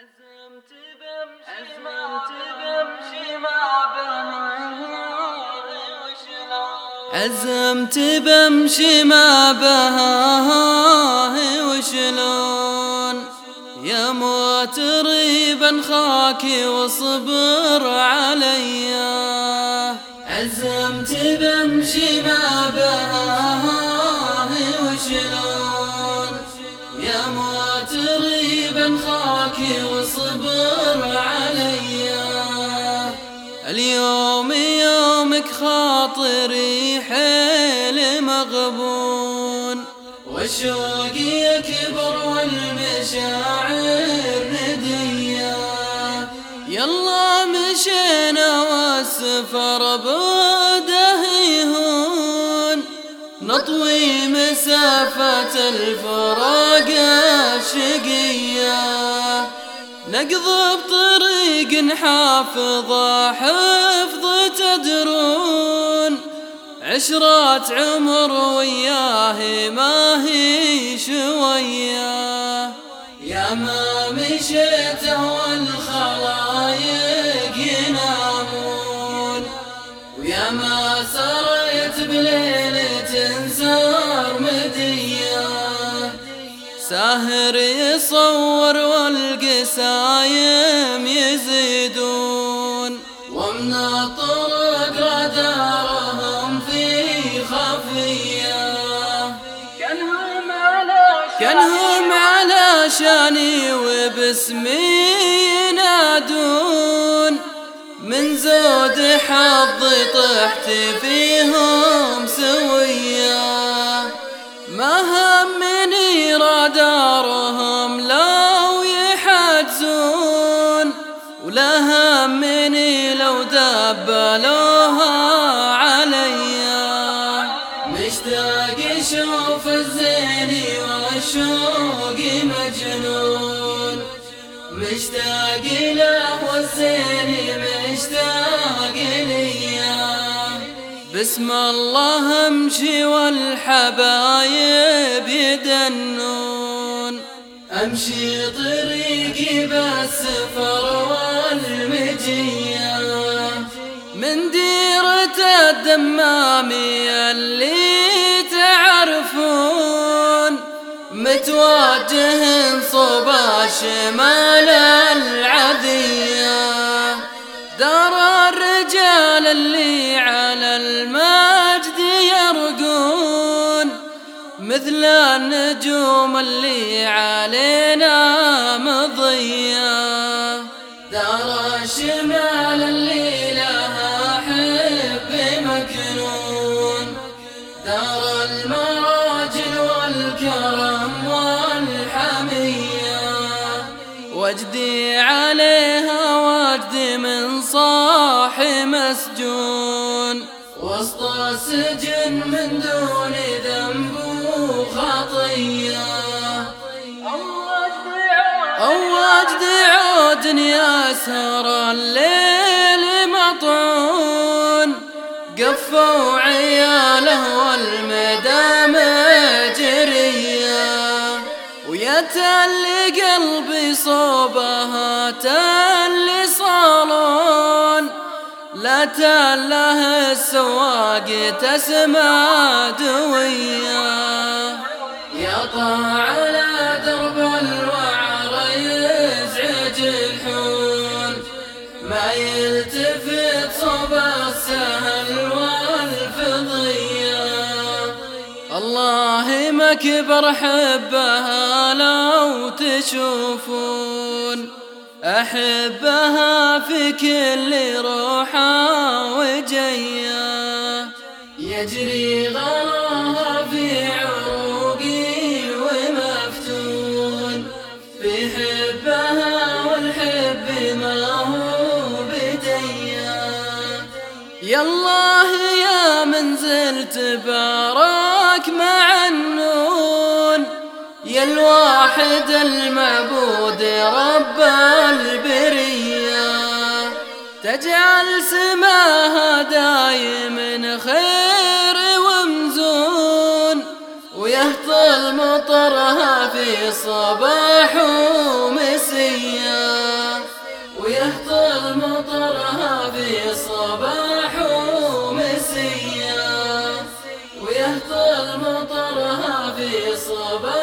عزمت بمشي ما عزمت بمشي ما بها وشلون يا موت ريبا خاكي وصبر عليا عزمت بمشي ما بها وصبر عليا اليوم يومك خاطري حيل مغبون. وشوقي يكبر والمشاعر ندية يلا مشينا والسفر بوده يهون نطوي مسافة الفراق الشقية. نقضب طريق نحافظ حفظ تدرون. عشرات عمر وياه، ما هي شوية. يا ما مشيت والخلايق ينامون. ويا ما سريت بليلة سار مدية ساهر يصور والقسايم يزيدون ومن الطرق ردارهم في خفية. كانهم على كانهم على شاني وباسمي ينادون من زود حظي طحت فيهم سوية همني رادارهم لو يحجزون ولا همني لو دبلوها عليا. مشتاق اشوف الزين والشوق مجنون. مشتاق له والزين مشتاق ليا بسم الله امشي والحبايب يدنون امشي طريقي بالسفر والمجية من ديرة الدمامي اللي تعرفون. متوجه صوب شمال مثل النجوم اللي علينا مضية. دار الشمال اللي لها حب مكنون. دار المراجل والكرم والحمية. وجدي عليها وجدي من صاحي مسجون. وسط السجن من دون عود يا سهر الليل مطعون قفوا عياله والمدى مجرية ويا تلي قلبي صوبها تلي صالون. لا تله السواق تسمى دوية يطع على درب الوعر الله حبها لو تشوفون. أحبها في كل روحة وجية يجري غراها في عروقي ومفتون. في حبها والحب ما هو بديا يا الله يا من زلت وراك مع النون، يا الواحد المعبود رب البرية. تجعل سماها دايم خير ومزون، ويهطل مطرها في صباح صبر